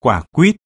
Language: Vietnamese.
quả quýt.